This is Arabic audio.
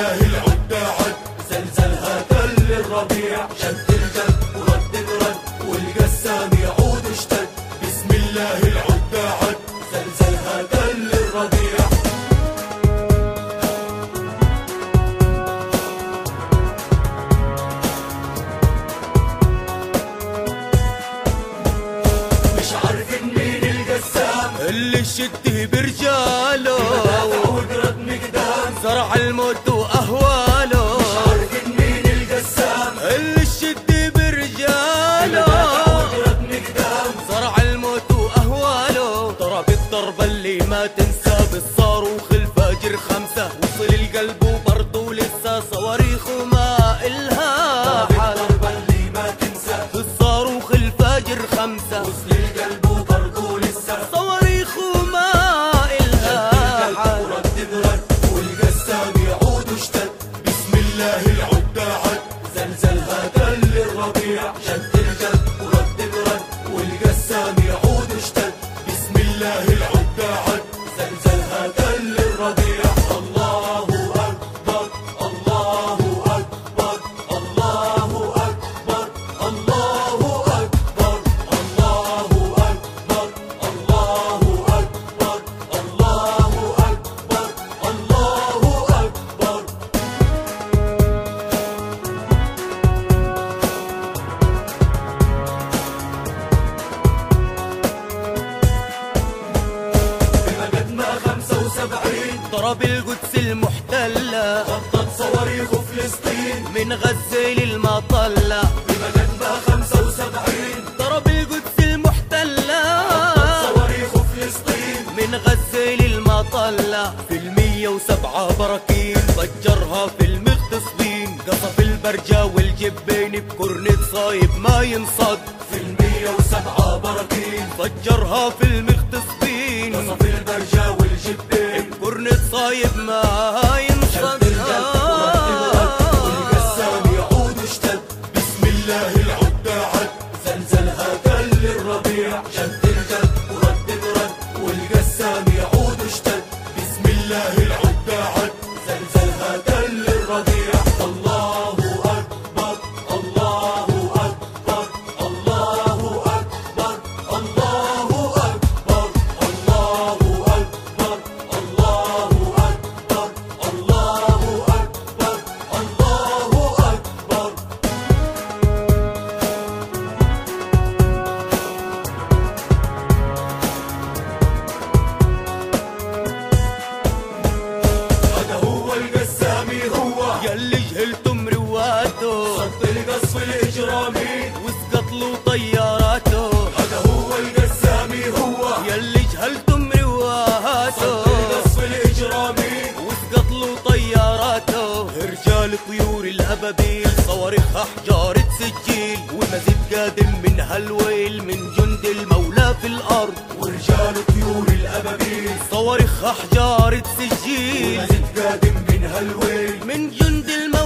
لله العد عد. زلزلها تل الربيع شد الجد ورد الرد. والقسام يعود اشتد. بسم الله العد عد. وبرضو لسه صواريخه ما إلها. حل الضربة اللي ما تنسى الصاروخ الفاجر خمسة. ضرب القدس المحتلة. غطت صواريخ فلسطين. من غزة للمطلة. بمجدنا 75 ضرب القدس المحتلة. غطت صواريخ فلسطين. من غزة للمطلة. في المية وسبعة براكين. فجرها في المغتصبين قصف البرجة والجبين بكورنيت صايب ما ينصد. في المية وسبعة براكين. فجرها في المغتصبين صواريخ أحجار تسجيل ومزيد قادم من هالويل من جند المولى في الأرض. ورجال طيور الأبابيل. صواريخ أحجار تسجيل ومزيد قادم من هالويل. من جند المولى